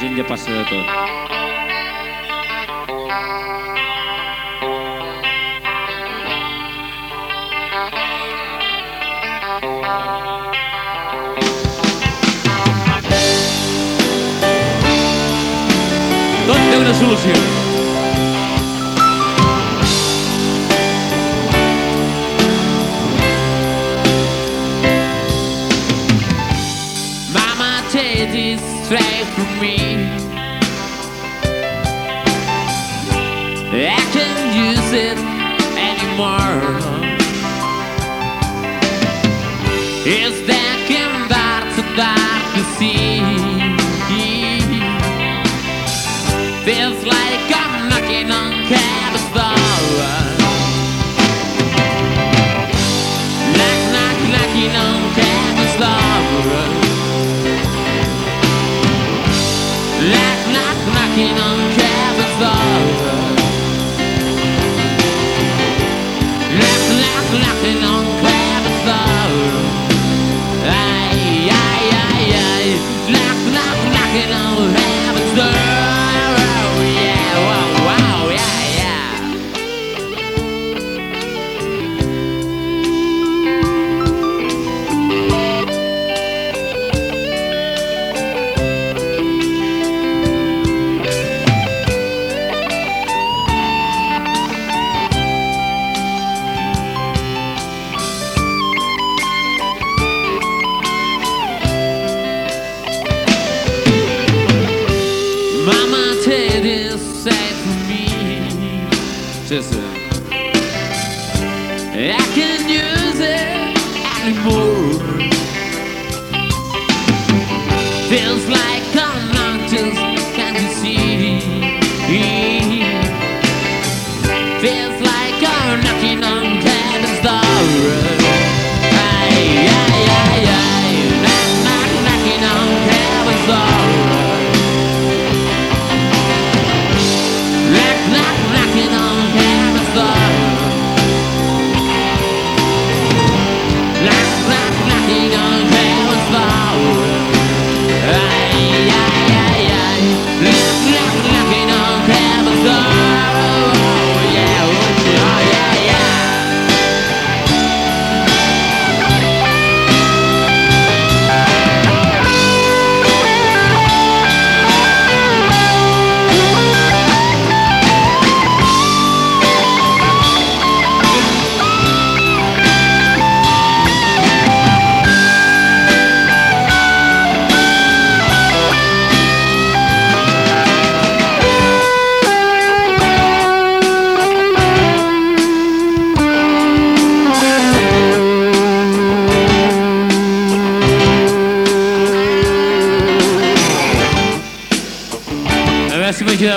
gent ja passa de tot. Tot té una solució. Straight from me. I can't use it anymore. It's and dark, so dark to see. Feels like I'm knocking on heaven's knocking on Sí. I can't use it anymore. Feels like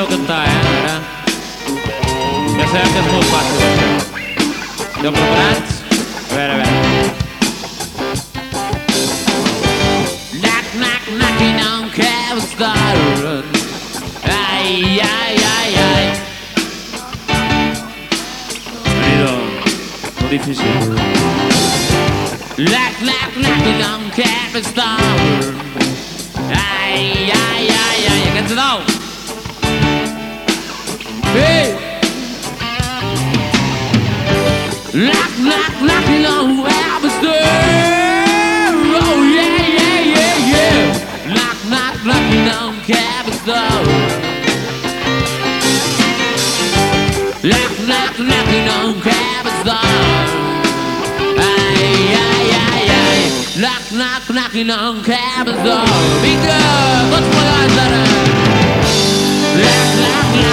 Diana. Ya saben que es het fácil. Yo proponent, a ver, a ver. Knock, knock, knocking on Kevin's door. Ay, ay, ay, ay. Sonido Moeilijk. difícil. Knock, knock, knocking on Kevin's door. Ay, ay, ay, Je kent het al. Knock, knock, knocking on heaven's door. Oh, yeah, yeah, yeah, yeah. On on ay, ay, ay. Knock, knock. Knock,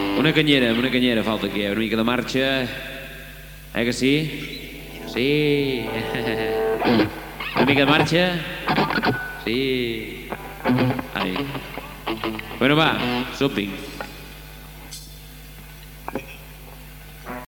Una canyera, una canyera falta aquí, eh? una mica de marxa. Eh que sí? Sí. Una mica de marxa? Sí. Ai. Bueno, va, súping.